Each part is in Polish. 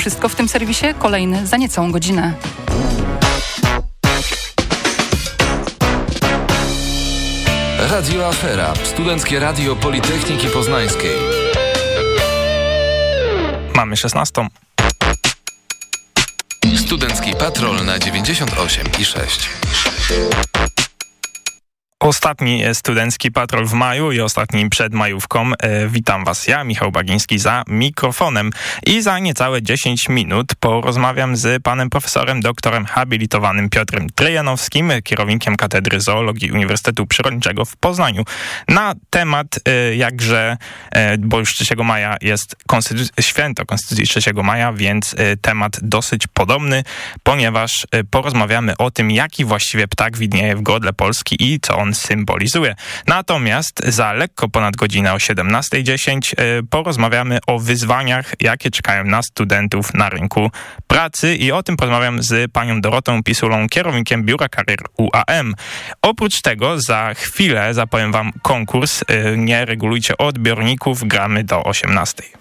wszystko w tym serwisie. Kolejny za niecałą godzinę. Radio Afera. Studenckie Radio Politechniki Poznańskiej. Mamy 16. Studencki Patrol na 98 i 6. Ostatni studencki patrol w maju i ostatni przed majówką. E, witam Was ja, Michał Bagiński, za mikrofonem. I za niecałe 10 minut porozmawiam z panem profesorem, doktorem habilitowanym Piotrem Trejanowskim, kierownikiem Katedry Zoologii Uniwersytetu Przyrodniczego w Poznaniu, na temat e, jakże, e, bo już 3 maja jest konstytuc święto Konstytucji 3 maja, więc e, temat dosyć podobny, ponieważ e, porozmawiamy o tym, jaki właściwie ptak widnieje w godle Polski i co on symbolizuje. Natomiast za lekko ponad godzinę o 17.10 e, porozmawiamy o wyzwaniach, jakie czekają na studentów na rynku pracy i o tym porozmawiam z panią Dorotą Pisulą, kierownikiem Biura Karier UAM. Oprócz tego za chwilę zapowiem wam konkurs e, Nie regulujcie odbiorników, gramy do 18.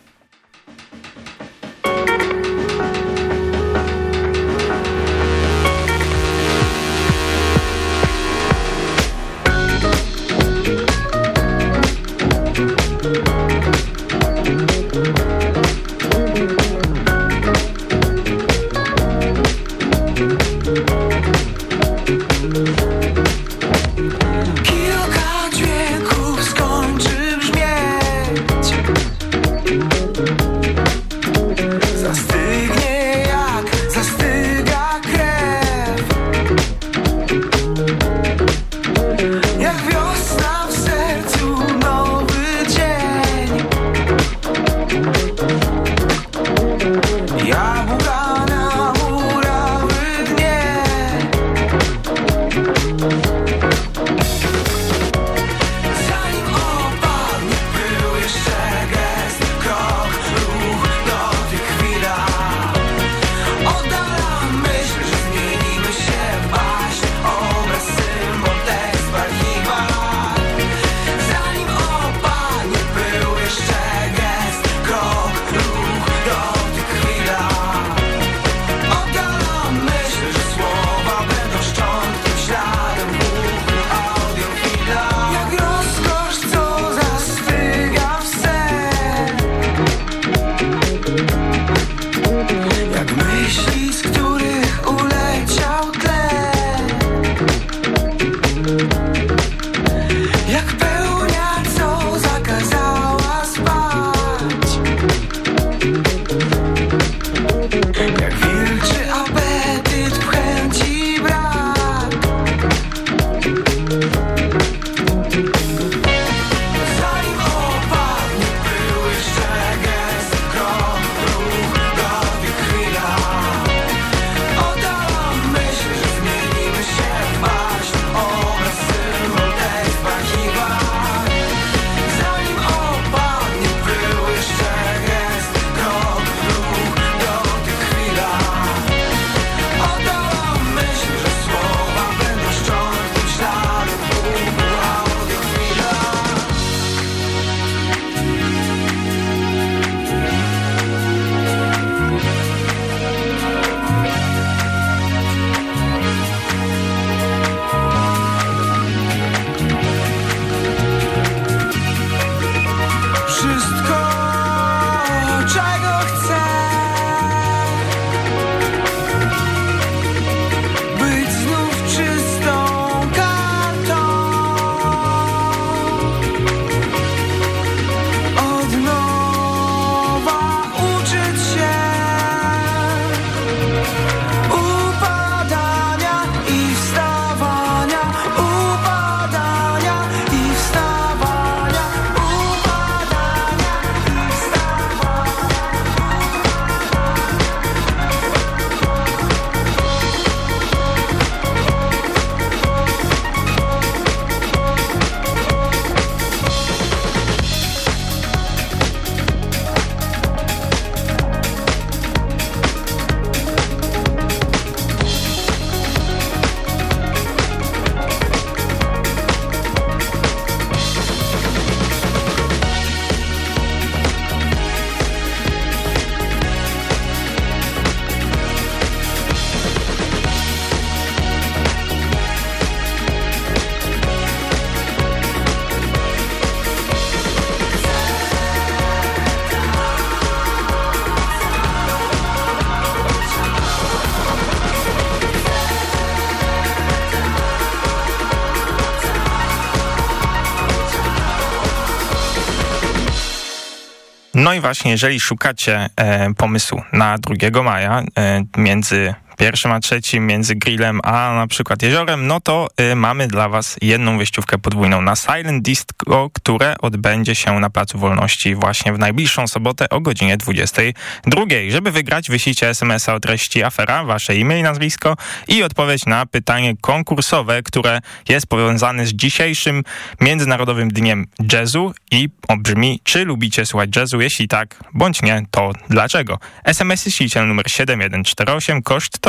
No i właśnie, jeżeli szukacie e, pomysłu na 2 maja e, między pierwszym a trzecim między grillem a na przykład jeziorem, no to y, mamy dla was jedną wyjściówkę podwójną na Silent Disco, które odbędzie się na Placu Wolności właśnie w najbliższą sobotę o godzinie 22. Żeby wygrać, wyślijcie SMS-a o treści afera, wasze imię i nazwisko i odpowiedź na pytanie konkursowe, które jest powiązane z dzisiejszym Międzynarodowym Dniem Jazzu i brzmi, czy lubicie słuchać jazzu? Jeśli tak, bądź nie, to dlaczego? SMS-y numer 7148, koszt to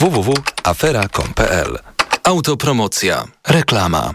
www.afera.com.pl Autopromocja. Reklama.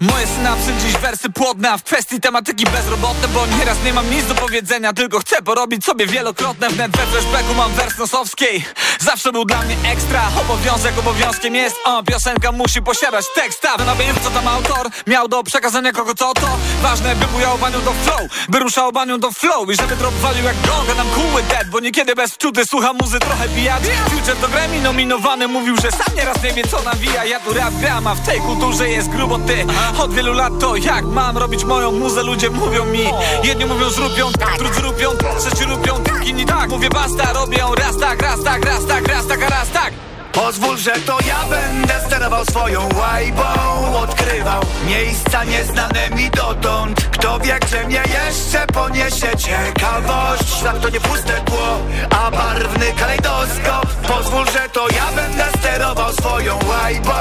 Moje synapsy dziś wersy płodne A w kwestii tematyki bezrobotne Bo nieraz nie mam nic do powiedzenia Tylko chcę porobić sobie wielokrotne Wnet. We flashbacku mam wers nosowskiej. Zawsze był dla mnie ekstra. Obowiązek obowiązkiem jest. O, Piosenka musi posiadać tekst A no więc co tam autor miał do przekazania kogo co to. Ważne by bujał banią do flow By ruszał banią do flow I żeby drop walił jak gong nam cool dead Bo niekiedy bez wczuty słucha muzy trochę bijać. Future do Grammy nominowany Mówił, że sam nieraz nie wie co nawija. Ja tu rap gram, a w tej kulturze jest grubo ty Od wielu lat to jak mam robić moją muzę Ludzie mówią mi. Jedni mówią zrób ją tak, drudzy robią Trzeci robią tak, inni tak. Mówię basta, robię raz tak, raz tak, raz tak, raz tak, a raz tak. Pozwól, że to ja będę sterował swoją łajbą. Odkrywał miejsca nieznane mi dotąd. Kto wie, gdzie mnie jeszcze poniesie ciekawość. Świat to nie puste tło, a barwny kalejdoskop. Pozwól, że to ja będę sterował swoją łajbą.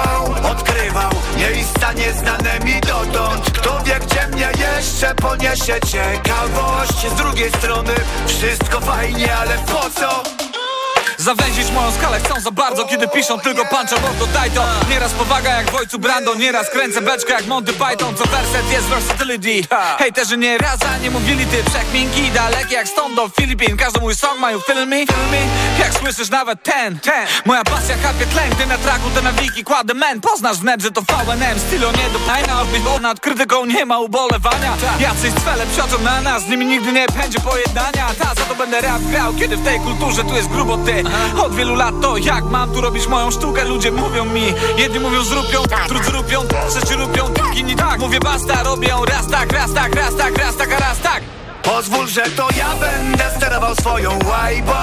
Odkrywał miejsca nieznane mi dotąd Kto wie, gdzie mnie jeszcze poniesie ciekawość Z drugiej strony wszystko fajnie, ale po co? Zawęzić moją skalę chcą za bardzo Kiedy piszą tylko punch albo daj to. Nieraz powaga jak w ojcu Brando Nieraz kręcę beczkę jak Monty Python Co werset jest versatility Hejterzy nie raz, a nie mówili ty Przekminki dalekie jak stąd do Filipin. Każdy mój song mają film me, Jak słyszysz nawet ten, ten. Moja pasja kapie tlen Gdy na traku te nawiki kładę men. Poznasz wnet, że to VNM Stylo nie do Odbyć bo nad krytyką nie ma ubolewania. Jacyś cwele psioczą na nas Z nimi nigdy nie będzie pojednania. Ta za to będę rap grał Kiedy w tej kulturze tu jest grubo ty od wielu lat to jak mam tu robić moją sztukę? Ludzie mówią mi, jedni mówią zrób ją Drudzy robią, trzeci robią, inni tak. Mówię basta, robię raz tak, raz tak, raz tak, raz tak, a raz tak. Pozwól, że to ja będę sterował swoją łajbą.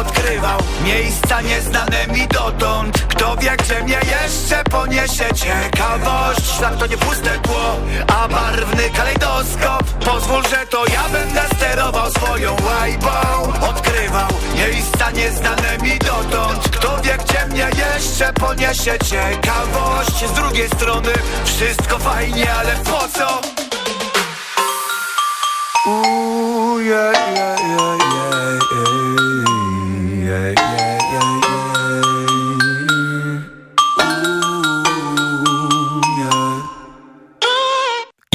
Odkrywał miejsca nieznane mi dotąd. Kto wie, gdzie mnie jeszcze poniesie ciekawość. Świat to nie puste tło, a barwny kalejdoskop. Pozwól, że to ja będę sterował swoją łajbą. Odkrywał miejsca nieznane mi dotąd. Kto wie, gdzie mnie jeszcze poniesie ciekawość? Z drugiej strony wszystko fajnie, ale po co? Ooh, yeah, yeah, yeah, yeah, yeah, yeah, yeah,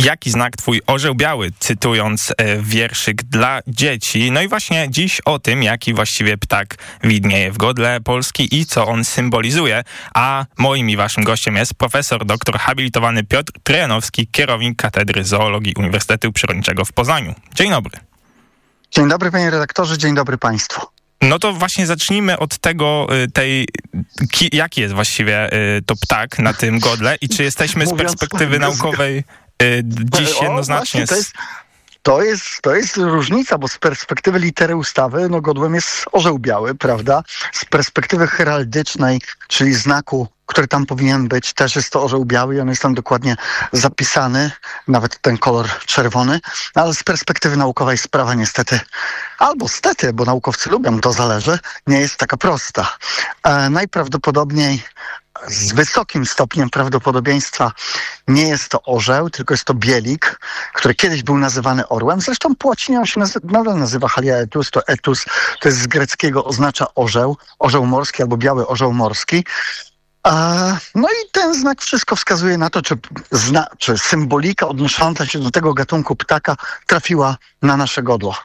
Jaki znak twój orzeł biały, cytując e, wierszyk dla dzieci. No i właśnie dziś o tym, jaki właściwie ptak widnieje w godle Polski i co on symbolizuje. A moim i waszym gościem jest profesor doktor habilitowany Piotr Trojanowski, kierownik Katedry Zoologii Uniwersytetu Przyrodniczego w Poznaniu. Dzień dobry. Dzień dobry panie redaktorze, dzień dobry państwu. No to właśnie zacznijmy od tego, y, tej, ki, jaki jest właściwie y, to ptak na tym godle i czy jesteśmy z perspektywy naukowej dziś O, jednoznacznie... właśnie, to jest, to jest, to jest różnica, bo z perspektywy litery ustawy, no godłem jest orzeł biały, prawda? Z perspektywy heraldycznej, czyli znaku, który tam powinien być, też jest to orzeł biały i on jest tam dokładnie zapisany, nawet ten kolor czerwony, ale z perspektywy naukowej sprawa niestety, albo stety, bo naukowcy lubią, to zależy, nie jest taka prosta. E, najprawdopodobniej z wysokim stopniem prawdopodobieństwa nie jest to orzeł, tylko jest to bielik, który kiedyś był nazywany orłem. Zresztą on się nazy nadal nazywa haliaetus, to etus, to jest z greckiego, oznacza orzeł, orzeł morski albo biały orzeł morski. No i ten znak wszystko wskazuje na to, czy, zna, czy symbolika odnosząca się do tego gatunku ptaka trafiła na nasze godło.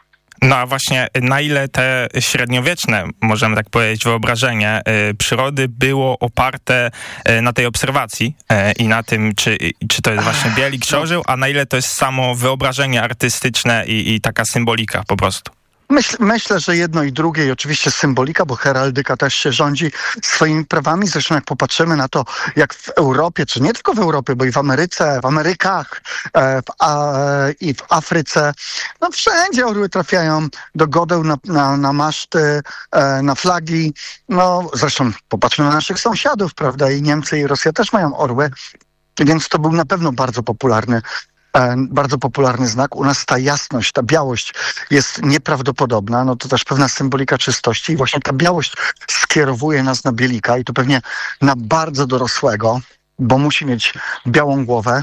No a właśnie na ile te średniowieczne, możemy tak powiedzieć, wyobrażenie y, przyrody było oparte y, na tej obserwacji y, i na tym, czy, czy to jest właśnie bielik, czy orzeł, a na ile to jest samo wyobrażenie artystyczne i, i taka symbolika po prostu. Myśl, myślę, że jedno i drugie i oczywiście symbolika, bo heraldyka też się rządzi swoimi prawami. Zresztą jak popatrzymy na to, jak w Europie, czy nie tylko w Europie, bo i w Ameryce, w Amerykach e, w, a, i w Afryce, no wszędzie orły trafiają do godeł, na, na, na maszty, e, na flagi. No zresztą popatrzmy na naszych sąsiadów, prawda, i Niemcy i Rosja też mają orły. Więc to był na pewno bardzo popularny E, bardzo popularny znak. U nas ta jasność, ta białość jest nieprawdopodobna. No to też pewna symbolika czystości i właśnie ta białość skierowuje nas na bielika i to pewnie na bardzo dorosłego, bo musi mieć białą głowę,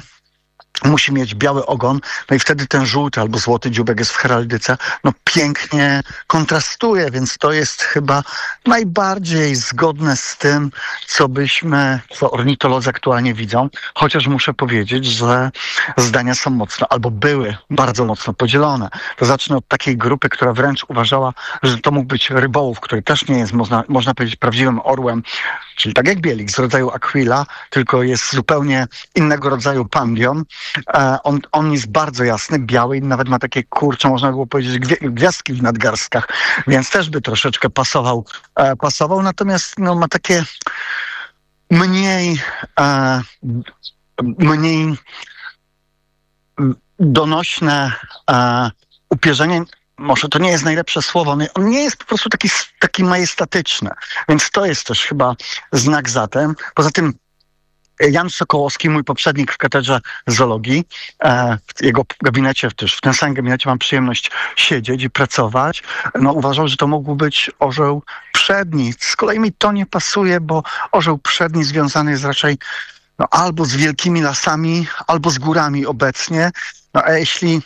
musi mieć biały ogon, no i wtedy ten żółty albo złoty dziubek jest w heraldyce, no pięknie kontrastuje, więc to jest chyba najbardziej zgodne z tym, co byśmy, co ornitolodzy aktualnie widzą, chociaż muszę powiedzieć, że zdania są mocno, albo były bardzo mocno podzielone. To zacznę od takiej grupy, która wręcz uważała, że to mógł być rybołów, który też nie jest, można, można powiedzieć, prawdziwym orłem, czyli tak jak bielik z rodzaju aquila, tylko jest zupełnie innego rodzaju pandion, E, on, on jest bardzo jasny, biały i nawet ma takie, kurcze, można było powiedzieć, gwiazdki w nadgarstkach, więc też by troszeczkę pasował, e, pasował. Natomiast no, ma takie mniej, e, mniej donośne upierzenie może to nie jest najlepsze słowo, on nie jest po prostu taki, taki majestatyczny, więc to jest też chyba znak za tym. Poza tym Jan Sokołowski, mój poprzednik w katedrze zoologii, e, w jego gabinecie, też w tym samym gabinecie mam przyjemność siedzieć i pracować, no uważał, że to mógł być orzeł przedni. Z kolei mi to nie pasuje, bo orzeł przedni związany jest raczej no, albo z wielkimi lasami, albo z górami obecnie. No a jeśli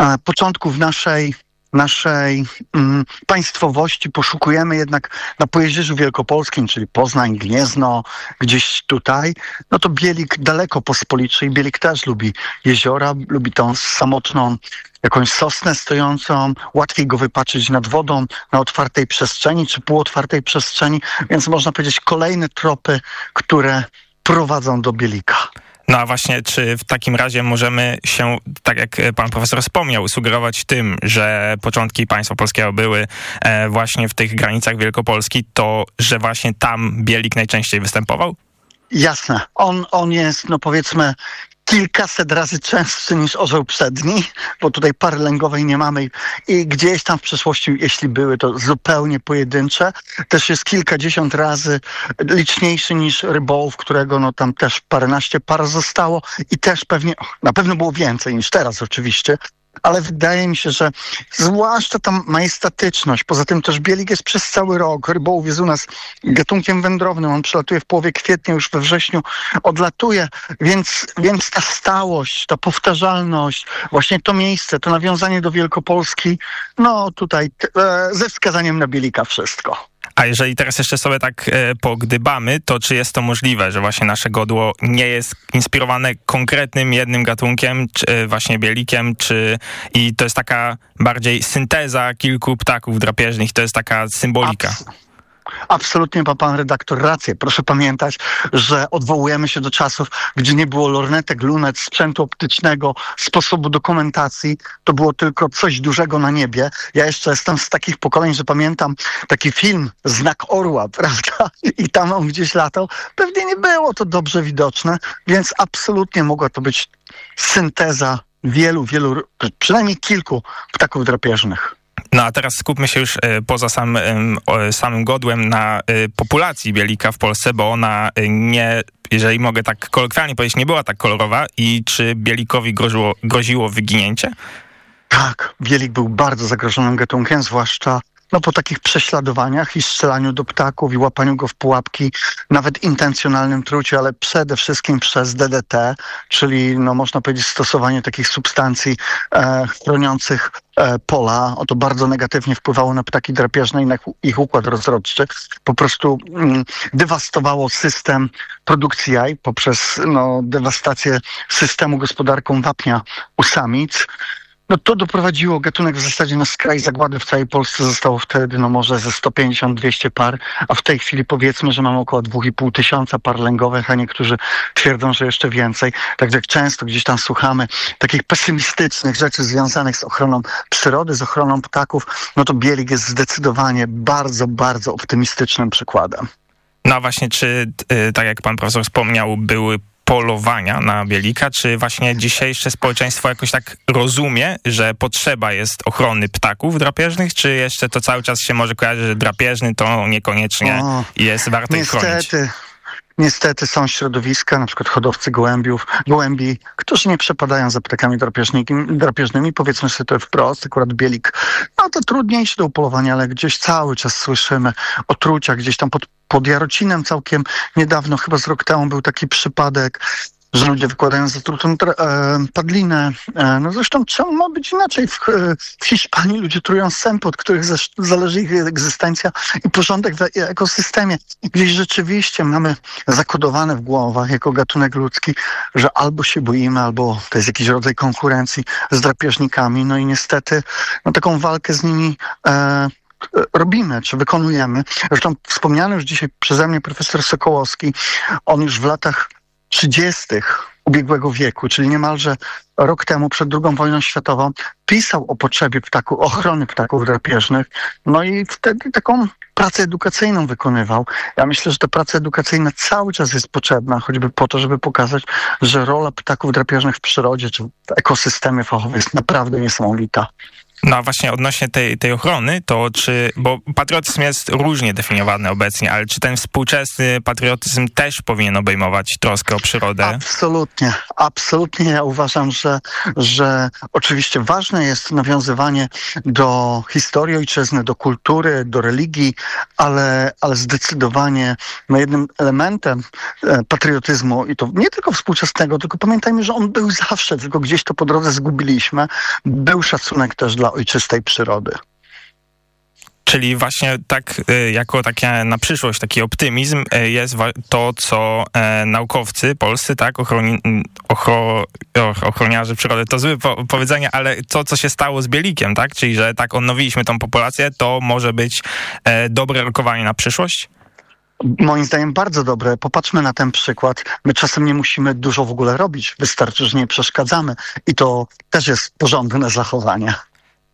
e, początków naszej naszej mm, państwowości. Poszukujemy jednak na Pojezierzu Wielkopolskim, czyli Poznań, Gniezno, gdzieś tutaj, no to Bielik daleko pospolitszy i Bielik też lubi jeziora, lubi tą samotną jakąś sosnę stojącą, łatwiej go wypaczyć nad wodą, na otwartej przestrzeni czy półotwartej przestrzeni, więc można powiedzieć kolejne tropy, które prowadzą do Bielika. No a właśnie, czy w takim razie możemy się, tak jak pan profesor wspomniał, sugerować tym, że początki państwa polskiego były e, właśnie w tych granicach Wielkopolski, to że właśnie tam Bielik najczęściej występował? Jasne. On, on jest, no powiedzmy, kilkaset razy częstszy niż orzeł przedni, bo tutaj pary lęgowej nie mamy i gdzieś tam w przeszłości, jeśli były, to zupełnie pojedyncze. Też jest kilkadziesiąt razy liczniejszy niż rybołów, którego no tam też paręnaście par zostało i też pewnie, na pewno było więcej niż teraz oczywiście, ale wydaje mi się, że zwłaszcza ta majestatyczność, poza tym też bielik jest przez cały rok, rybołów jest u nas gatunkiem wędrownym, on przylatuje w połowie kwietnia, już we wrześniu odlatuje, więc, więc ta stałość, ta powtarzalność, właśnie to miejsce, to nawiązanie do Wielkopolski, no tutaj e, ze wskazaniem na bielika wszystko. A jeżeli teraz jeszcze sobie tak e, pogdybamy, to czy jest to możliwe, że właśnie nasze godło nie jest inspirowane konkretnym jednym gatunkiem, czy e, właśnie bielikiem, czy i to jest taka bardziej synteza kilku ptaków drapieżnych, to jest taka symbolika? Absolutnie ma pan redaktor rację. Proszę pamiętać, że odwołujemy się do czasów, gdzie nie było lornetek, lunet, sprzętu optycznego, sposobu dokumentacji. To było tylko coś dużego na niebie. Ja jeszcze jestem z takich pokoleń, że pamiętam taki film Znak Orła, prawda? I tam on gdzieś latał. Pewnie nie było to dobrze widoczne, więc absolutnie mogła to być synteza wielu, wielu, przynajmniej kilku ptaków drapieżnych. No a teraz skupmy się już e, poza samym, samym godłem na e, populacji bielika w Polsce, bo ona e, nie, jeżeli mogę tak kolokwialnie powiedzieć, nie była tak kolorowa i czy bielikowi groziło, groziło wyginięcie? Tak, bielik był bardzo zagrożonym gatunkiem, zwłaszcza no, po takich prześladowaniach i strzelaniu do ptaków i łapaniu go w pułapki, nawet intencjonalnym truciu, ale przede wszystkim przez DDT, czyli no, można powiedzieć stosowanie takich substancji e, chroniących e, pola. O to bardzo negatywnie wpływało na ptaki drapieżne i na ich układ rozrodczy. Po prostu mm, dewastowało system produkcji jaj poprzez no, dewastację systemu gospodarką wapnia u samic. No to doprowadziło gatunek w zasadzie na skraj zagłady w całej Polsce. Zostało wtedy no może ze 150-200 par, a w tej chwili powiedzmy, że mamy około 2,5 tysiąca par lęgowych, a niektórzy twierdzą, że jeszcze więcej. Tak jak często gdzieś tam słuchamy takich pesymistycznych rzeczy związanych z ochroną przyrody, z ochroną ptaków, no to Bielik jest zdecydowanie bardzo, bardzo optymistycznym przykładem. No właśnie, czy y, tak jak pan profesor wspomniał, były polowania na bielika? Czy właśnie dzisiejsze społeczeństwo jakoś tak rozumie, że potrzeba jest ochrony ptaków drapieżnych, czy jeszcze to cały czas się może kojarzyć, że drapieżny to niekoniecznie o, jest warto niestety. chronić? Niestety są środowiska, na przykład hodowcy gołębiów, gołębi, którzy nie przepadają za ptakami drapieżnymi, powiedzmy sobie to wprost, akurat bielik, no to trudniejsze do upolowania, ale gdzieś cały czas słyszymy o truciach, gdzieś tam pod, pod Jarocinem całkiem. Niedawno, chyba z rok temu był taki przypadek, że ludzie wykładają zatrutą e, padlinę. E, no zresztą czemu ma być inaczej? W, e, w Hiszpanii ludzie trują sępy, od których zależy ich egzystencja i porządek w ekosystemie. Gdzieś rzeczywiście mamy zakodowane w głowach jako gatunek ludzki, że albo się boimy, albo to jest jakiś rodzaj konkurencji z drapieżnikami. No i niestety no, taką walkę z nimi e, robimy, czy wykonujemy. Zresztą wspomniany już dzisiaj przeze mnie profesor Sokołowski, on już w latach 30. ubiegłego wieku, czyli niemalże rok temu, przed II wojną światową, pisał o potrzebie ptaku, ochrony ptaków drapieżnych, no i wtedy taką pracę edukacyjną wykonywał. Ja myślę, że ta praca edukacyjna cały czas jest potrzebna, choćby po to, żeby pokazać, że rola ptaków drapieżnych w przyrodzie czy w ekosystemie fachowym jest naprawdę niesamowita. No a właśnie odnośnie tej, tej ochrony, to czy, bo patriotyzm jest różnie definiowany obecnie, ale czy ten współczesny patriotyzm też powinien obejmować troskę o przyrodę? Absolutnie, absolutnie. Ja uważam, że, że oczywiście ważne jest nawiązywanie do historii ojczyzny, do kultury, do religii, ale, ale zdecydowanie no jednym elementem e, patriotyzmu i to nie tylko współczesnego, tylko pamiętajmy, że on był zawsze, tylko gdzieś to po drodze zgubiliśmy, był szacunek też dla ojczystej przyrody. Czyli właśnie tak y, jako takie na przyszłość, taki optymizm y, jest to, co e, naukowcy polscy, tak, ochroni, ochro, ochroniarze przyrody, to złe powiedzenie, ale to, co się stało z Bielikiem, tak, czyli że tak odnowiliśmy tą populację, to może być e, dobre rokowanie na przyszłość? Moim zdaniem bardzo dobre. Popatrzmy na ten przykład. My czasem nie musimy dużo w ogóle robić. Wystarczy, że nie przeszkadzamy. I to też jest porządne zachowanie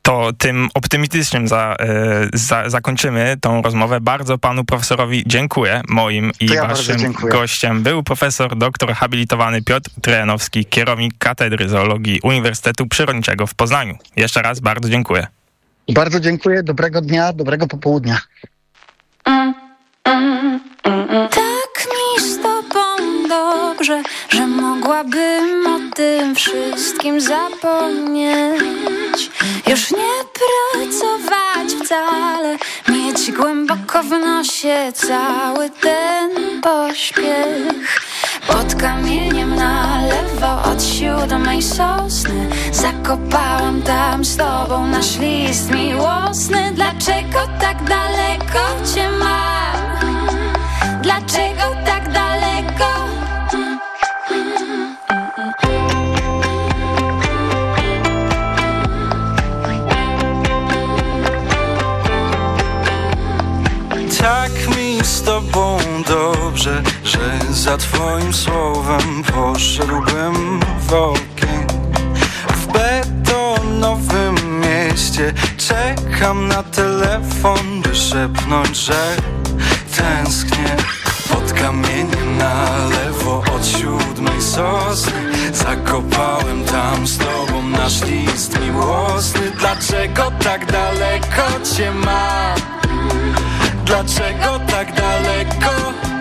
to tym optymistycznym za, e, za, zakończymy tą rozmowę. Bardzo panu profesorowi dziękuję. Moim i ja waszym gościem był profesor doktor habilitowany Piotr Trojanowski, kierownik Katedry Zoologii Uniwersytetu Przyrodniczego w Poznaniu. Jeszcze raz bardzo dziękuję. Bardzo dziękuję. Dobrego dnia, dobrego popołudnia. Tak mi z tobą dobrze, że mogłabym o tym wszystkim zapomnieć. Już nie pracować wcale, mieć głęboko w nosie cały ten pośpiech. Pod kamieniem na lewo od siódmej sosny Zakopałam tam z tobą nasz list miłosny Dlaczego tak daleko cię mam? Dlaczego Tak z tobą dobrze, że za twoim słowem poszedłbym w ogień. W betonowym mieście czekam na telefon, by szepnąć, że tęsknię. Pod kamieniem na lewo od siódmej sosny Zakopałem tam z tobą nasz list miłosny. Dlaczego tak daleko cię mam? Dlaczego tak daleko?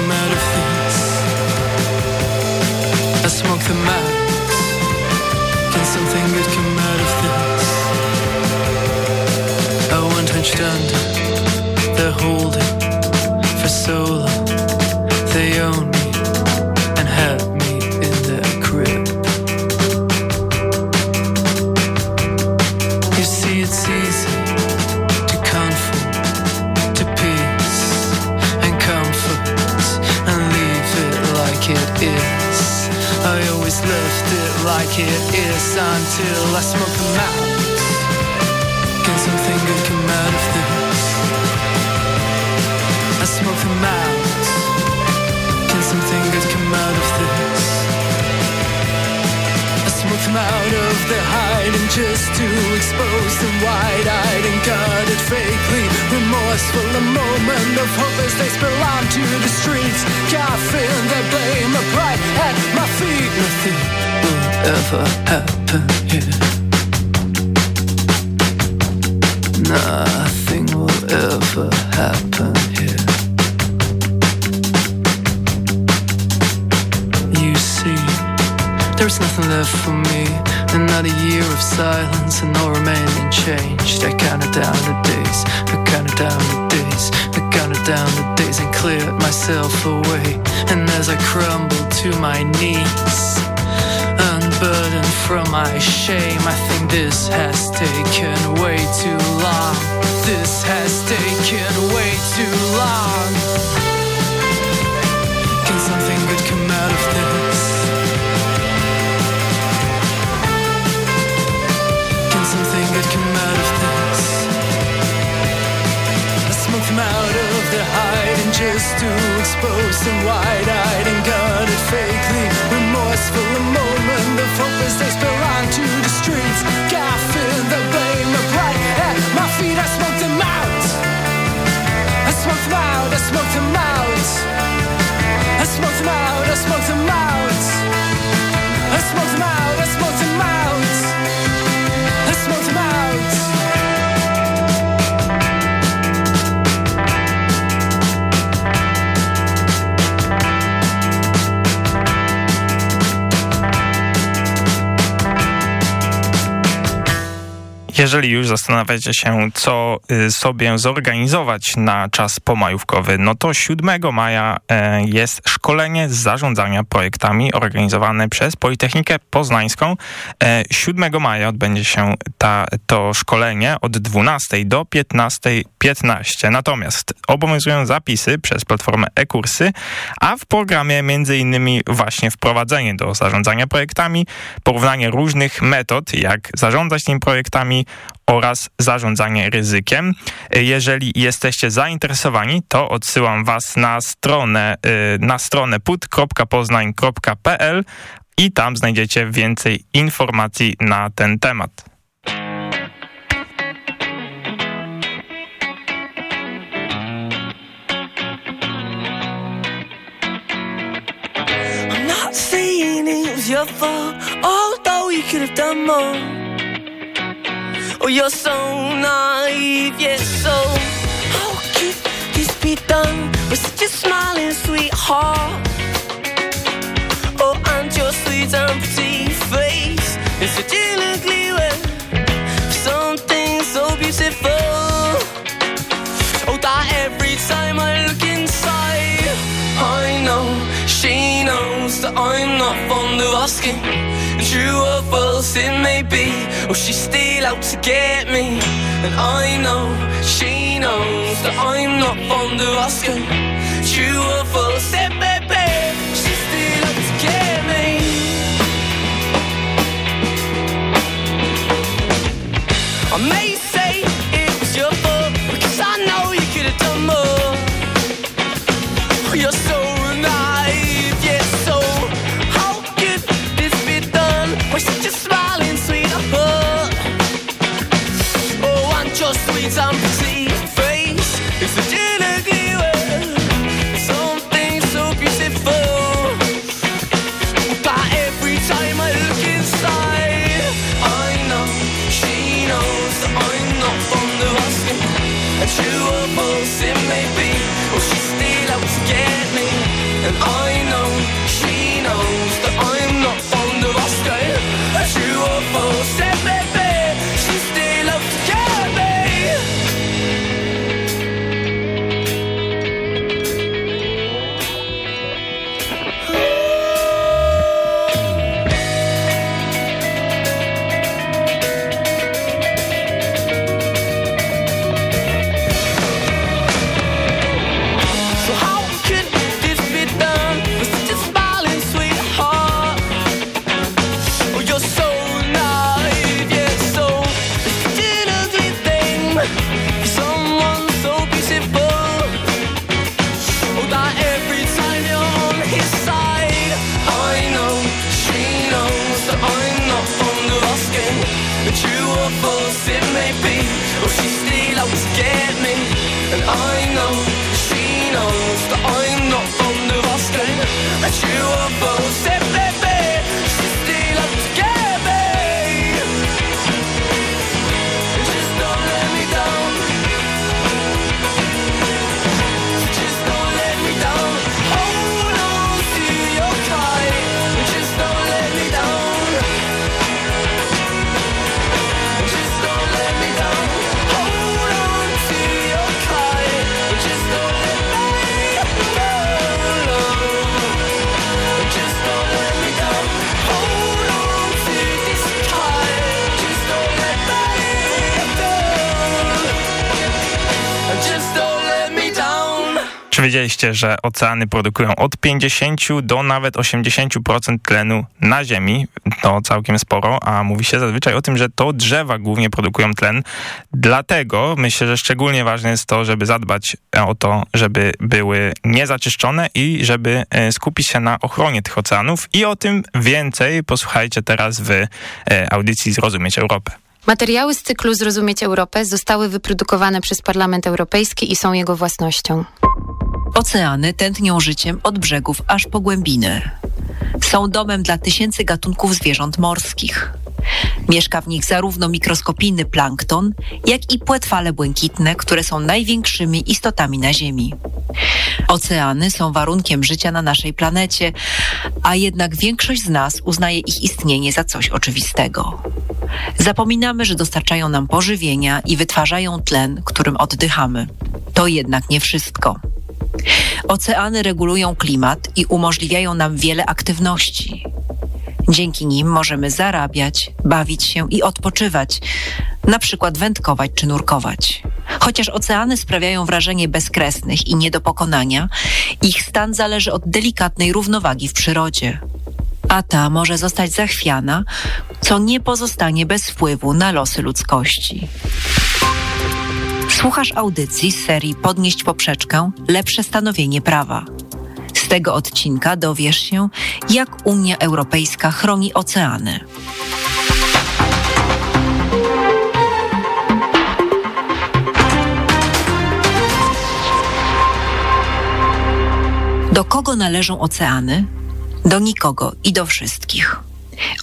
Of this? I smoke them out. Can something good come out of this? I went hunched under. They're holding for so long. They own me and had like it is until I smoke them out. Can something good come out of this? I smoke them out. Can something good come out of this? I smoke them out of their hiding just to expose them wide-eyed and guarded fakely remorseful. A moment of hope as they spill onto the streets. Coughing their blame upright at my feet. Nothing ever happen here. Nothing will ever happen here. You see, there's nothing left for me. Another year of silence and no remaining changed. I counted down the days, I counted down the days, I counted down the days and cleared myself away. And as I crumbled to my knees, unburdened from my shame, I think this has taken way too long. This has taken way too long. Can something good come out of this? Can something good come out of this? I smoke them out of their hiding just to expose them wide-eyed and guarded fakely remorseful. Is this Wednesdays. Jeżeli już zastanawiacie się, co y, sobie zorganizować na czas pomajówkowy, no to 7 maja e, jest szkolenie z zarządzania projektami organizowane przez Politechnikę Poznańską. E, 7 maja odbędzie się ta, to szkolenie od 12 do 15.15. 15. Natomiast obowiązują zapisy przez platformę e-kursy, a w programie innymi właśnie wprowadzenie do zarządzania projektami, porównanie różnych metod, jak zarządzać tymi projektami oraz zarządzanie ryzykiem. Jeżeli jesteście zainteresowani, to odsyłam Was na stronę, y, na stronę put.poznań.pl i tam znajdziecie więcej informacji na ten temat. Your fault, although you could have done more. Oh, you're so naive, yes, so how could this be done with such a smiling sweetheart? Oh, and your sweet and pretty face is such an ugly way something so beautiful. Oh, that every time I look inside, I know she knows that I'm not fond of asking. True or false it may be, or oh, she's still out to get me. And I know she knows that I'm not fond of asking. True or false wiedzieliście, że oceany produkują od 50 do nawet 80% tlenu na Ziemi? To całkiem sporo, a mówi się zazwyczaj o tym, że to drzewa głównie produkują tlen. Dlatego myślę, że szczególnie ważne jest to, żeby zadbać o to, żeby były niezaczyszczone i żeby e, skupić się na ochronie tych oceanów. I o tym więcej posłuchajcie teraz w e, audycji Zrozumieć Europę. Materiały z cyklu Zrozumieć Europę zostały wyprodukowane przez Parlament Europejski i są jego własnością. Oceany tętnią życiem od brzegów aż po głębiny. Są domem dla tysięcy gatunków zwierząt morskich. Mieszka w nich zarówno mikroskopijny plankton, jak i płetwale błękitne, które są największymi istotami na Ziemi. Oceany są warunkiem życia na naszej planecie, a jednak większość z nas uznaje ich istnienie za coś oczywistego. Zapominamy, że dostarczają nam pożywienia i wytwarzają tlen, którym oddychamy. To jednak nie wszystko. Oceany regulują klimat i umożliwiają nam wiele aktywności. Dzięki nim możemy zarabiać, bawić się i odpoczywać, na przykład wędkować czy nurkować. Chociaż oceany sprawiają wrażenie bezkresnych i nie do pokonania, ich stan zależy od delikatnej równowagi w przyrodzie. A ta może zostać zachwiana, co nie pozostanie bez wpływu na losy ludzkości. Słuchasz audycji z serii Podnieść poprzeczkę Lepsze stanowienie prawa. Z tego odcinka dowiesz się, jak Unia Europejska chroni oceany. Do kogo należą oceany? Do nikogo i do wszystkich.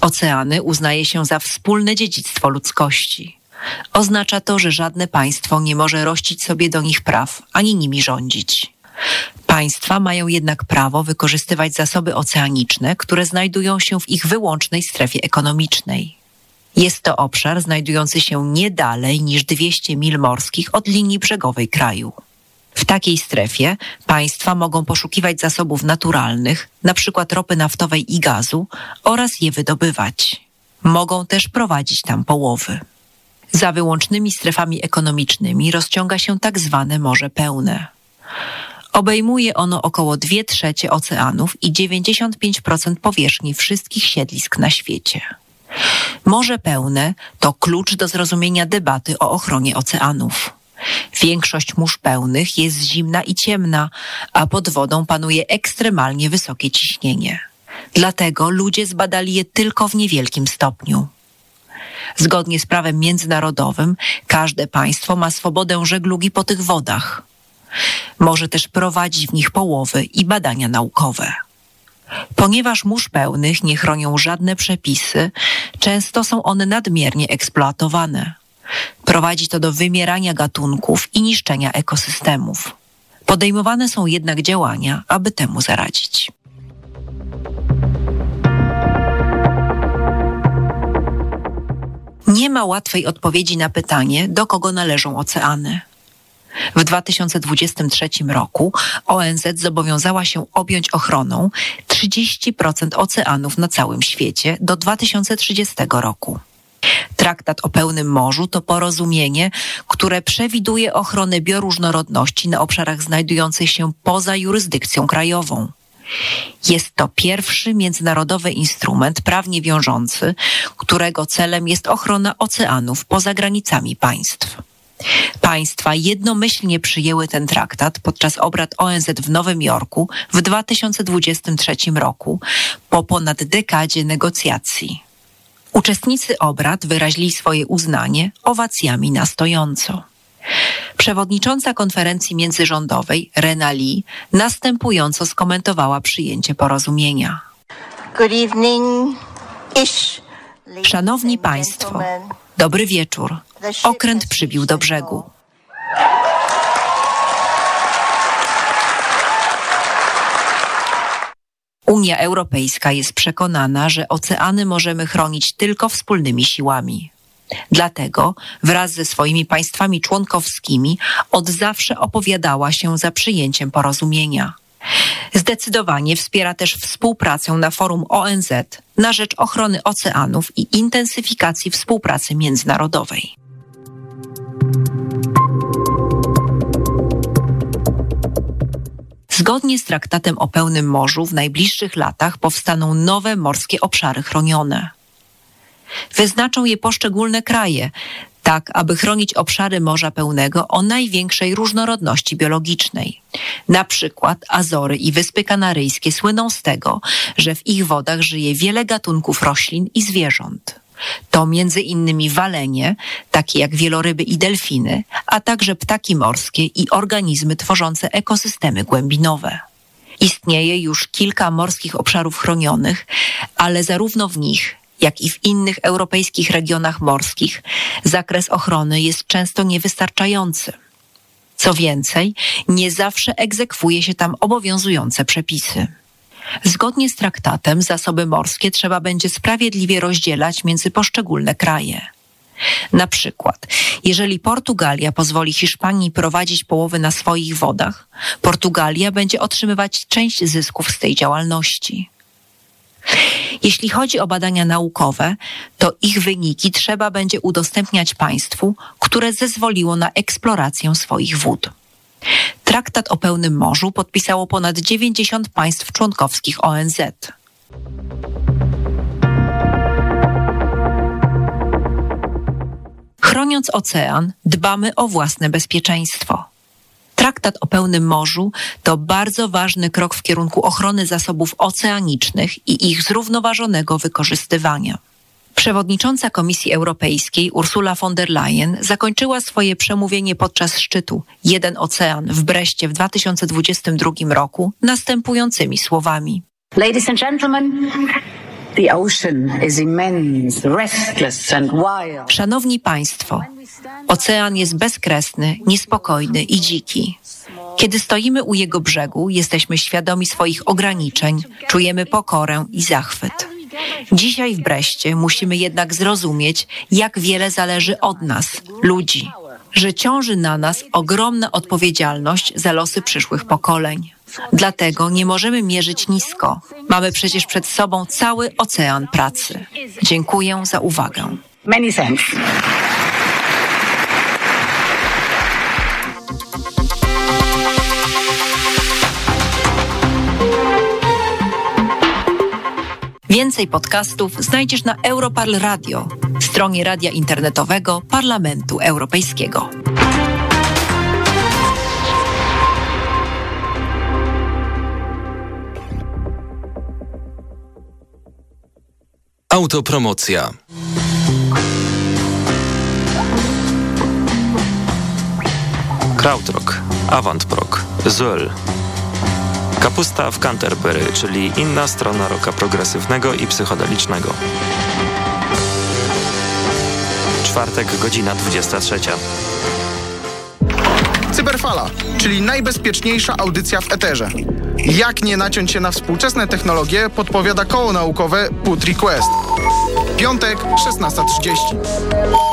Oceany uznaje się za wspólne dziedzictwo ludzkości. Oznacza to, że żadne państwo nie może rościć sobie do nich praw, ani nimi rządzić. Państwa mają jednak prawo wykorzystywać zasoby oceaniczne, które znajdują się w ich wyłącznej strefie ekonomicznej. Jest to obszar znajdujący się nie dalej niż 200 mil morskich od linii brzegowej kraju. W takiej strefie państwa mogą poszukiwać zasobów naturalnych, np. ropy naftowej i gazu, oraz je wydobywać. Mogą też prowadzić tam połowy. Za wyłącznymi strefami ekonomicznymi rozciąga się tak zwane Morze Pełne. Obejmuje ono około 2 trzecie oceanów i 95% powierzchni wszystkich siedlisk na świecie. Morze Pełne to klucz do zrozumienia debaty o ochronie oceanów. Większość mórz pełnych jest zimna i ciemna, a pod wodą panuje ekstremalnie wysokie ciśnienie. Dlatego ludzie zbadali je tylko w niewielkim stopniu. Zgodnie z prawem międzynarodowym, każde państwo ma swobodę żeglugi po tych wodach. Może też prowadzić w nich połowy i badania naukowe. Ponieważ mórz pełnych nie chronią żadne przepisy, często są one nadmiernie eksploatowane. Prowadzi to do wymierania gatunków i niszczenia ekosystemów. Podejmowane są jednak działania, aby temu zaradzić. Nie ma łatwej odpowiedzi na pytanie, do kogo należą oceany. W 2023 roku ONZ zobowiązała się objąć ochroną 30% oceanów na całym świecie do 2030 roku. Traktat o pełnym morzu to porozumienie, które przewiduje ochronę bioróżnorodności na obszarach znajdujących się poza jurysdykcją krajową. Jest to pierwszy międzynarodowy instrument prawnie wiążący, którego celem jest ochrona oceanów poza granicami państw. Państwa jednomyślnie przyjęły ten traktat podczas obrad ONZ w Nowym Jorku w 2023 roku po ponad dekadzie negocjacji. Uczestnicy obrad wyrazili swoje uznanie owacjami na stojąco. Przewodnicząca konferencji międzyrządowej Rena Lee następująco skomentowała przyjęcie porozumienia. Good evening, ish. Szanowni Państwo, dobry wieczór. Okręt przybił do brzegu. Unia Europejska jest przekonana, że oceany możemy chronić tylko wspólnymi siłami. Dlatego wraz ze swoimi państwami członkowskimi od zawsze opowiadała się za przyjęciem porozumienia. Zdecydowanie wspiera też współpracę na forum ONZ na rzecz ochrony oceanów i intensyfikacji współpracy międzynarodowej. Zgodnie z traktatem o pełnym morzu w najbliższych latach powstaną nowe morskie obszary chronione. Wyznaczą je poszczególne kraje, tak aby chronić obszary Morza Pełnego o największej różnorodności biologicznej. Na przykład Azory i Wyspy Kanaryjskie słyną z tego, że w ich wodach żyje wiele gatunków roślin i zwierząt. To między innymi walenie, takie jak wieloryby i delfiny, a także ptaki morskie i organizmy tworzące ekosystemy głębinowe. Istnieje już kilka morskich obszarów chronionych, ale zarówno w nich, jak i w innych europejskich regionach morskich, zakres ochrony jest często niewystarczający. Co więcej, nie zawsze egzekwuje się tam obowiązujące przepisy. Zgodnie z traktatem zasoby morskie trzeba będzie sprawiedliwie rozdzielać między poszczególne kraje. Na przykład, jeżeli Portugalia pozwoli Hiszpanii prowadzić połowy na swoich wodach, Portugalia będzie otrzymywać część zysków z tej działalności. Jeśli chodzi o badania naukowe, to ich wyniki trzeba będzie udostępniać państwu, które zezwoliło na eksplorację swoich wód. Traktat o pełnym morzu podpisało ponad 90 państw członkowskich ONZ. Chroniąc ocean, dbamy o własne bezpieczeństwo. Traktat o pełnym morzu to bardzo ważny krok w kierunku ochrony zasobów oceanicznych i ich zrównoważonego wykorzystywania. Przewodnicząca Komisji Europejskiej Ursula von der Leyen zakończyła swoje przemówienie podczas szczytu Jeden Ocean w Breście w 2022 roku następującymi słowami. Ladies and gentlemen, the ocean is immense, restless and wild. Szanowni Państwo, ocean jest bezkresny, niespokojny i dziki. Kiedy stoimy u jego brzegu, jesteśmy świadomi swoich ograniczeń, czujemy pokorę i zachwyt. Dzisiaj w Breście musimy jednak zrozumieć, jak wiele zależy od nas, ludzi, że ciąży na nas ogromna odpowiedzialność za losy przyszłych pokoleń. Dlatego nie możemy mierzyć nisko. Mamy przecież przed sobą cały ocean pracy. Dziękuję za uwagę. Many thanks. Więcej podcastów znajdziesz na Europarl Radio, stronie radia internetowego Parlamentu Europejskiego. Autopromocja. Krautrock, Avantprog, Zöll. Kapusta w Canterbury, czyli inna strona roka progresywnego i psychodelicznego. Czwartek, godzina 23. Cyberfala, czyli najbezpieczniejsza audycja w eterze. Jak nie naciąć się na współczesne technologie, podpowiada koło naukowe Put Request. Piątek, 16.30.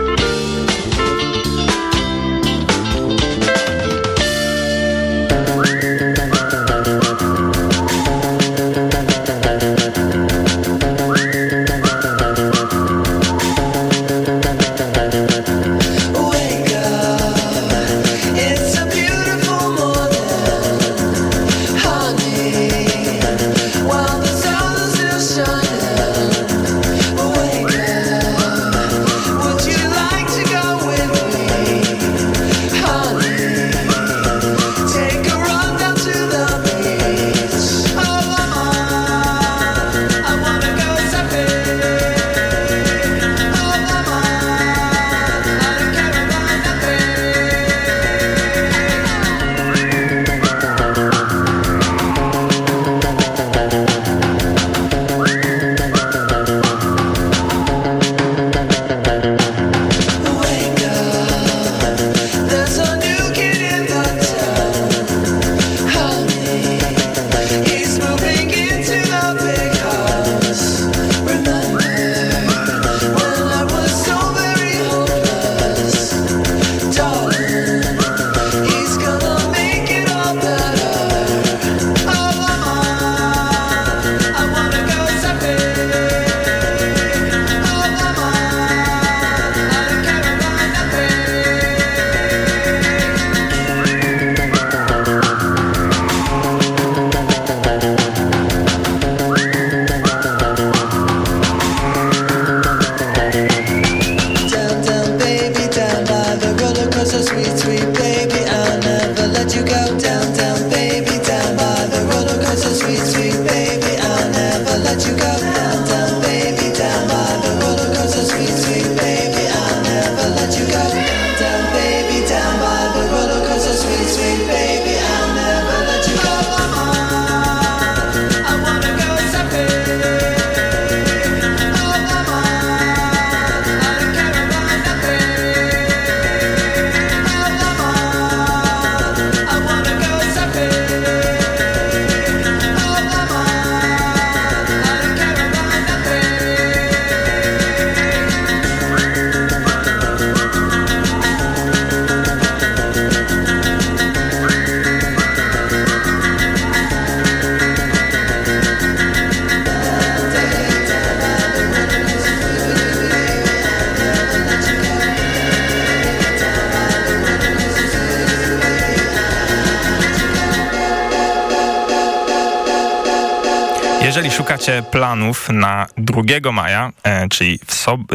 Planów na 2 maja, e, czyli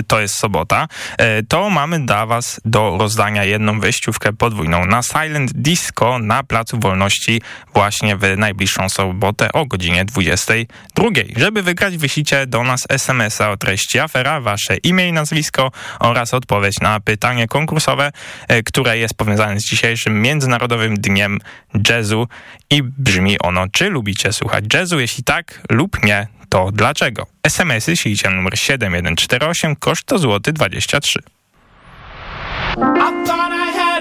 to jest sobota, e, to mamy dla Was do rozdania jedną wejściówkę podwójną na Silent Disco na Placu Wolności właśnie w najbliższą sobotę o godzinie 22. Żeby wygrać, wyślijcie do nas SMS-a o treści afera, Wasze imię i nazwisko oraz odpowiedź na pytanie konkursowe, e, które jest powiązane z dzisiejszym Międzynarodowym Dniem Jazzu i brzmi ono, czy lubicie słuchać jazzu? Jeśli tak lub nie, to dlaczego? SMS-y na numer 7148, koszt to złoty 23. I thought I had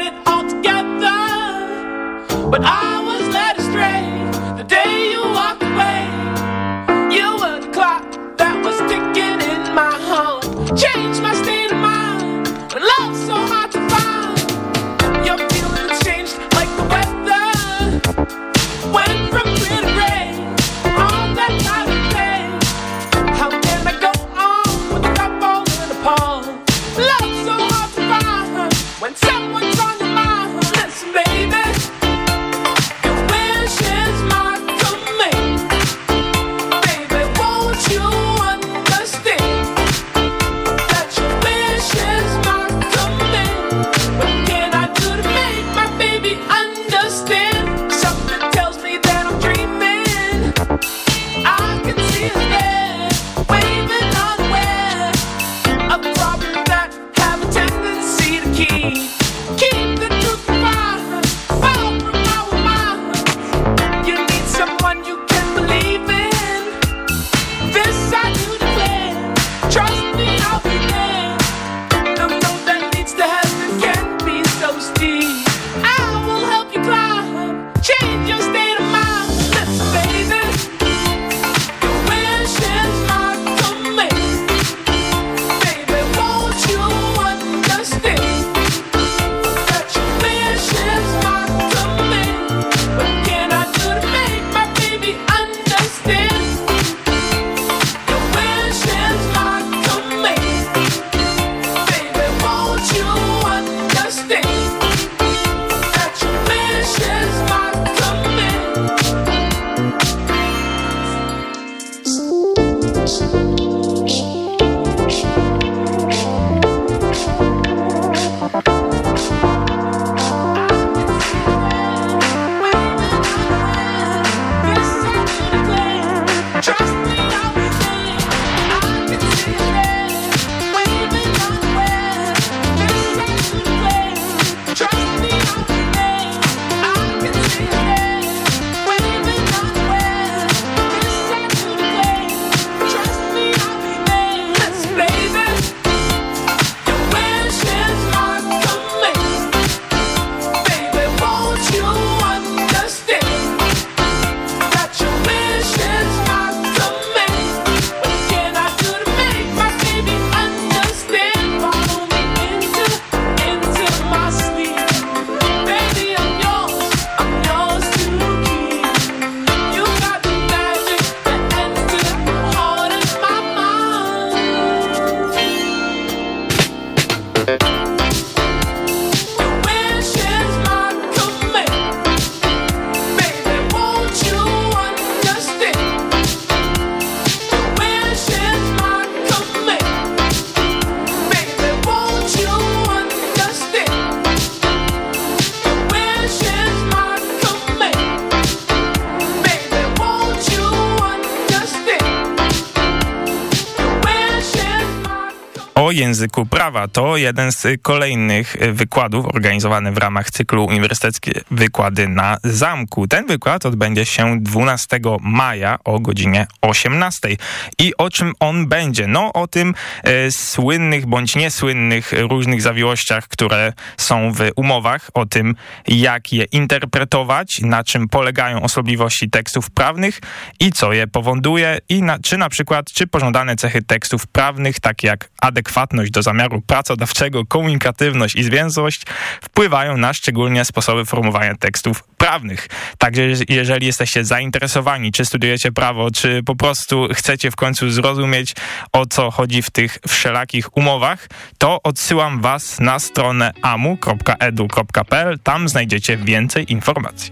języku prawa. To jeden z kolejnych wykładów organizowany w ramach cyklu Uniwersyteckie Wykłady na Zamku. Ten wykład odbędzie się 12 maja o godzinie 18. I o czym on będzie? No o tym e, słynnych bądź niesłynnych różnych zawiłościach, które są w umowach, o tym jak je interpretować, na czym polegają osobliwości tekstów prawnych i co je powoduje i na, czy na przykład, czy pożądane cechy tekstów prawnych, takie jak adekwatność do zamiaru pracodawczego, komunikatywność i zwięzłość wpływają na szczególnie sposoby formułowania tekstów prawnych. Także jeżeli jesteście zainteresowani, czy studiujecie prawo, czy po prostu chcecie w końcu zrozumieć, o co chodzi w tych wszelakich umowach, to odsyłam was na stronę amu.edu.pl. Tam znajdziecie więcej informacji.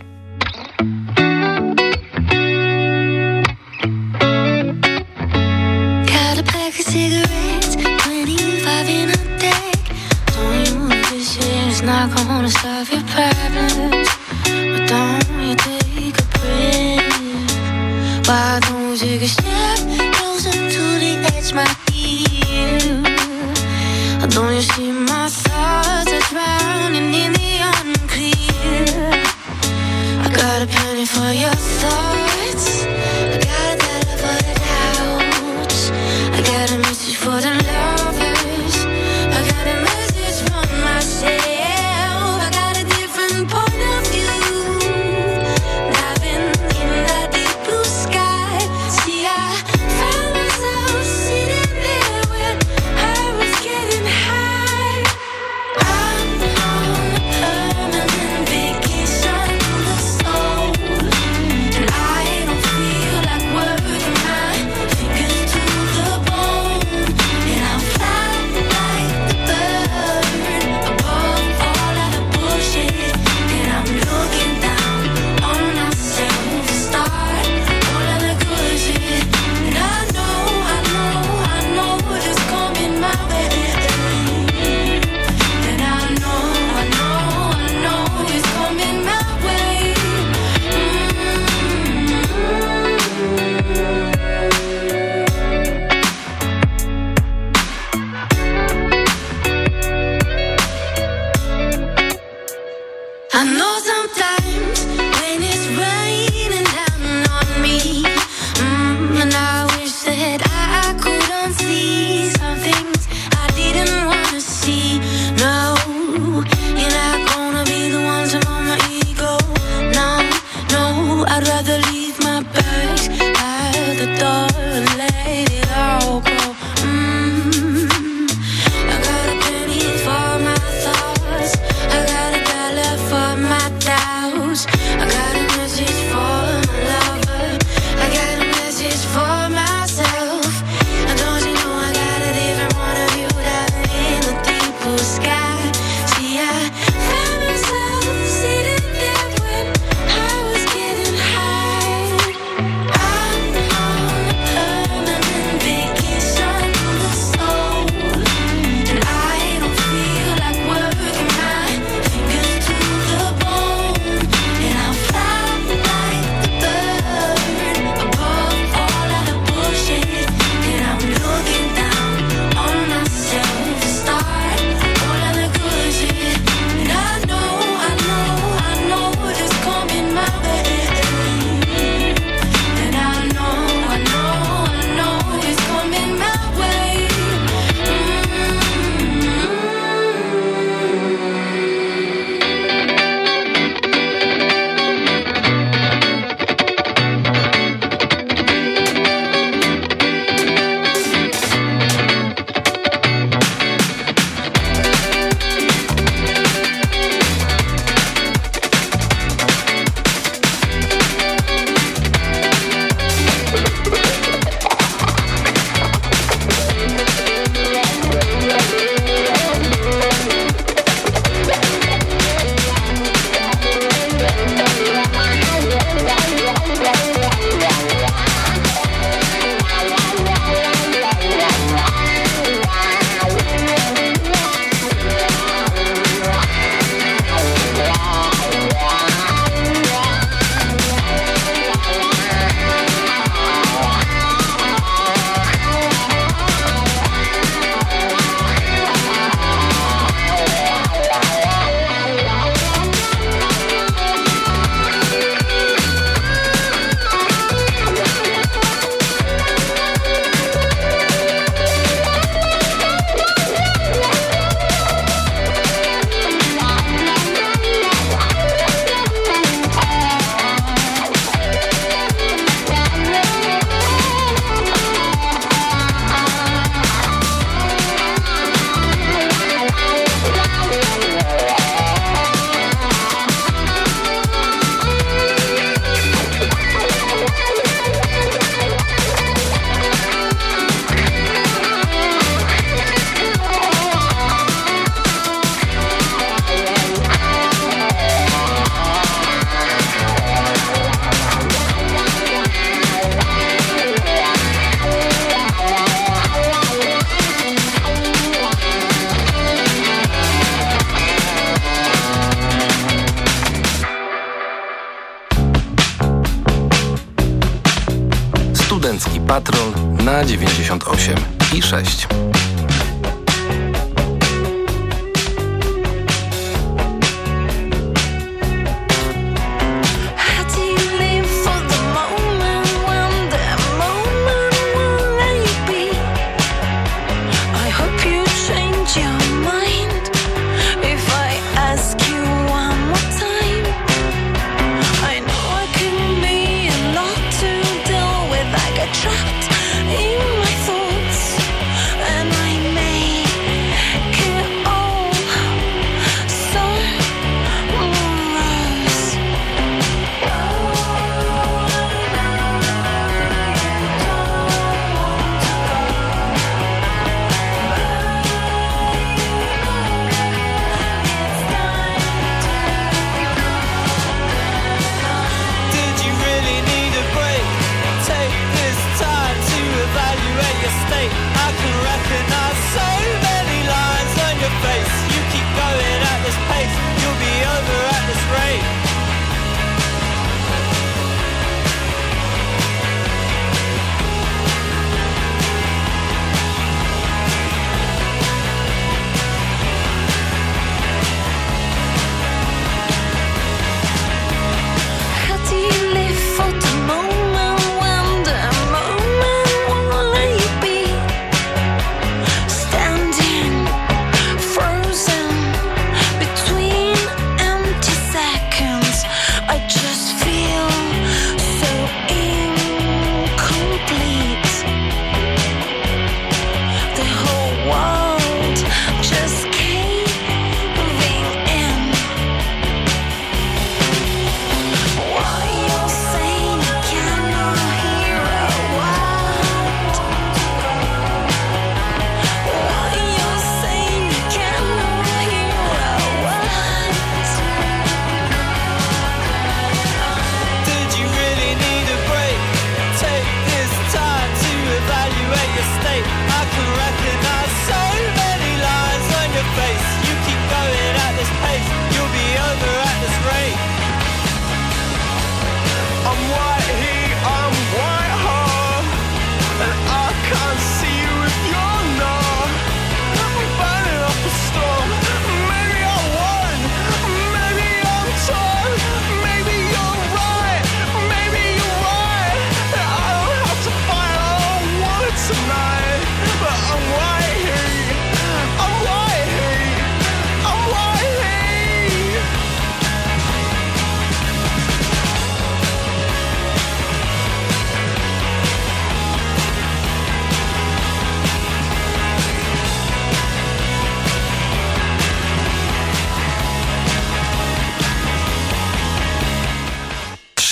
not gonna solve your problems. But don't you take a breath? Why don't you take a step closer to the edge, my dear? Don't you see my thoughts are drowning in the unclear? I got a penny for your thoughts.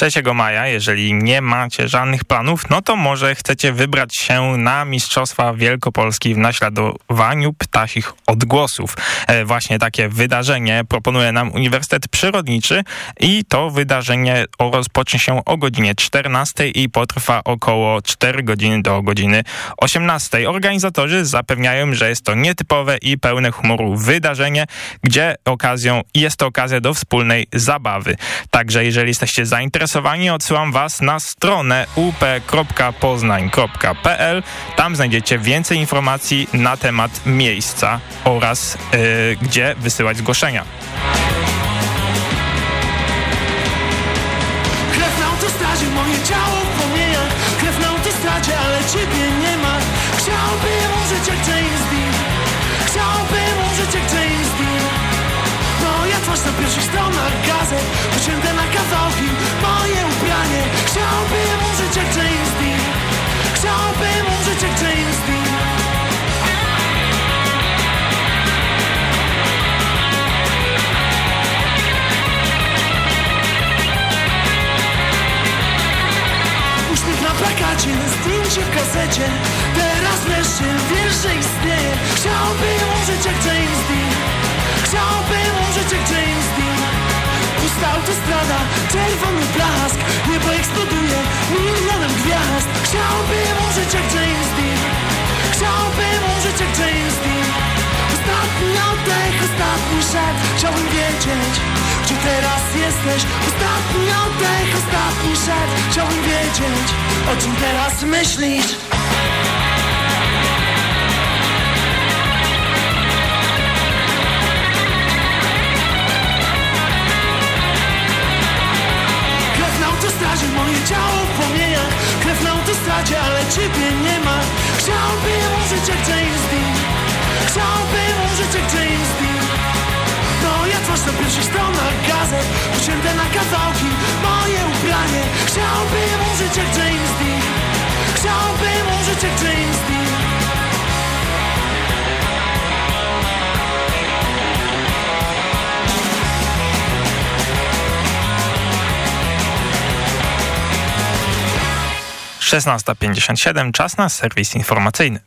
3 maja, jeżeli nie macie żadnych planów, no to może chcecie wybrać się na Mistrzostwa Wielkopolski w naśladowaniu ptasich odgłosów. E, właśnie takie wydarzenie proponuje nam Uniwersytet Przyrodniczy i to wydarzenie rozpocznie się o godzinie 14 i potrwa około 4 godziny do godziny 18. Organizatorzy zapewniają, że jest to nietypowe i pełne humoru wydarzenie, gdzie okazją jest to okazja do wspólnej zabawy. Także jeżeli jesteście zainteresowani odsyłam was na stronę up.poznań.pl. Tam znajdziecie więcej informacji na temat miejsca oraz y, gdzie wysyłać zgłoszenia. Krew na autostradzie, moje ciało Krew na autostradzie, ale ciebie nie ma. Chciałbym Chciałbym twarz na pierwszych stronach gazet Pocięte na kawałki, zdjęcie w kasecie Teraz wreszcie wiesz, że istnieje. Chciałbym umrzeć jak James Dean. Chciałbym umrzeć jak James Dean. Pusta autostrada, czerwony blask. Niebo eksploduje milionem gwiazd. Chciałbym umrzeć jak James Dean. Chciałbym umrzeć jak James Dean. Ostatni oddech, ostatni szep Chciałbym wiedzieć, gdzie teraz jesteś. Ostatni oddech, ostatni szep Chciałbym wiedzieć, o czym teraz myślisz? Krew na autostradzie, moje ciało w płomieniach Krew na autostradzie, ale ciebie nie ma. Chciałbym jak James Dean. Chciałbym umrzeć jak James Dean. Moja twarz na pierwszych stronach gazet Ucięte na kawałki, ubranie Chciałbym umrzeć jak James Dean Chciałbym umrzeć jak James Dean Szesnasta pięćdziesiąt siedem. czas na serwis informacyjny.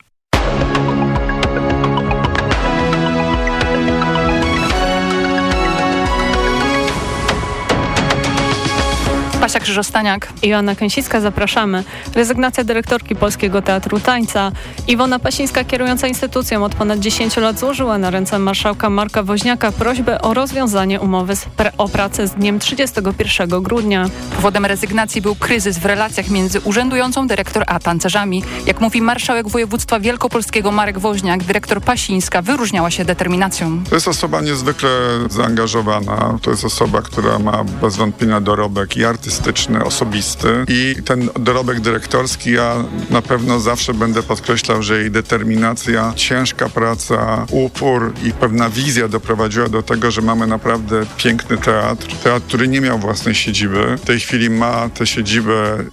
Krzyżostaniak. i Joanna Kęsicka, zapraszamy. Rezygnacja dyrektorki Polskiego Teatru Tańca. Iwona Pasińska, kierująca instytucją od ponad 10 lat, złożyła na ręce marszałka Marka Woźniaka prośbę o rozwiązanie umowy z pre- o pracę z dniem 31 grudnia. Powodem rezygnacji był kryzys w relacjach między urzędującą dyrektor a tancerzami. Jak mówi marszałek województwa wielkopolskiego Marek Woźniak, dyrektor Pasińska wyróżniała się determinacją. To jest osoba niezwykle zaangażowana. To jest osoba, która ma bez wątpienia dorobek i artystyczny, osobisty. I ten dorobek dyrektorski ja na pewno zawsze będę podkreślał, że jej determinacja, ciężka praca, upór i pewna wizja doprowadziła do tego, że mamy naprawdę piękny teatr. Teatr, który nie miał własnej siedziby. W tej chwili ma tę siedzibę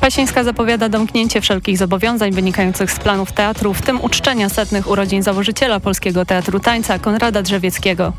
Pasińska zapowiada domknięcie wszelkich zobowiązań wynikających z planów teatru, w tym uczczenia setnych urodzin założyciela Polskiego Teatru Tańca Konrada Drzewieckiego.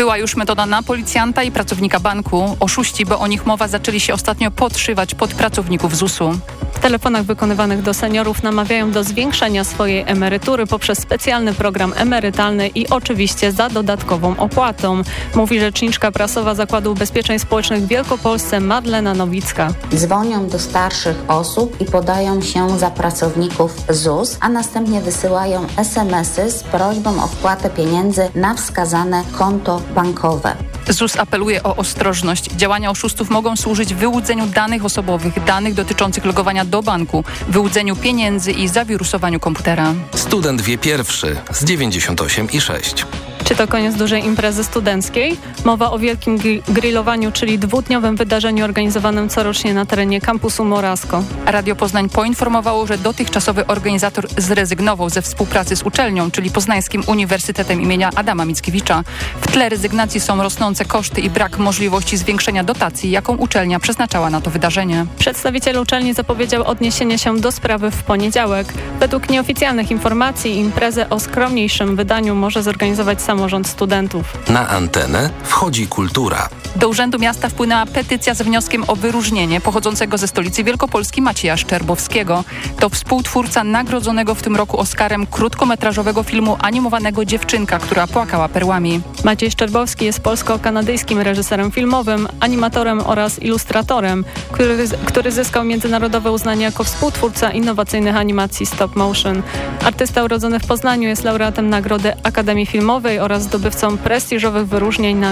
Była już metoda na policjanta i pracownika banku. Oszuści, bo o nich mowa, zaczęli się ostatnio podszywać pod pracowników ZUS-u. W telefonach wykonywanych do seniorów namawiają do zwiększenia swojej emerytury poprzez specjalny program emerytalny i oczywiście za dodatkową opłatą, mówi rzeczniczka prasowa Zakładu Ubezpieczeń Społecznych w Wielkopolsce Madlena Nowicka. Dzwonią do starszych osób i podają się za pracowników ZUS, a następnie wysyłają SMS-y z prośbą o wpłatę pieniędzy na wskazane konto bankowe. ZUS apeluje o ostrożność. Działania oszustów mogą służyć wyłudzeniu danych osobowych, danych dotyczących logowania do banku, wyłudzeniu pieniędzy i zawirusowaniu komputera. Student wie pierwszy z 98 i 6. Czy to koniec dużej imprezy studenckiej? Mowa o wielkim gri- grillowaniu, czyli dwudniowym wydarzeniu organizowanym corocznie na terenie kampusu Morasko. Radio Poznań poinformowało, że dotychczasowy organizator zrezygnował ze współpracy z uczelnią, czyli Poznańskim Uniwersytetem imienia Adama Mickiewicza. W tle rezygnacji są rosnące koszty i brak możliwości zwiększenia dotacji, jaką uczelnia przeznaczała na to wydarzenie. Przedstawiciel uczelni zapowiedział odniesienie się do sprawy w poniedziałek. Według nieoficjalnych informacji imprezę o skromniejszym wydaniu może zorganizować samorząd studentów. Na antenę wchodzi kultura. Do Urzędu Miasta wpłynęła petycja z wnioskiem o wyróżnienie pochodzącego ze stolicy Wielkopolski Macieja Szczerbowskiego. To współtwórca nagrodzonego w tym roku Oscarem krótkometrażowego filmu animowanego Dziewczynka, która płakała perłami. Maciej Szczerbowski jest polsko-kanadyjskim reżyserem filmowym, animatorem oraz ilustratorem, który, który zyskał międzynarodowe uznanie jako współtwórca innowacyjnych animacji stop motion. Artysta urodzony w Poznaniu jest laureatem Nagrody Akademii Filmowej oraz zdobywcą prestiżowych wyróżnień na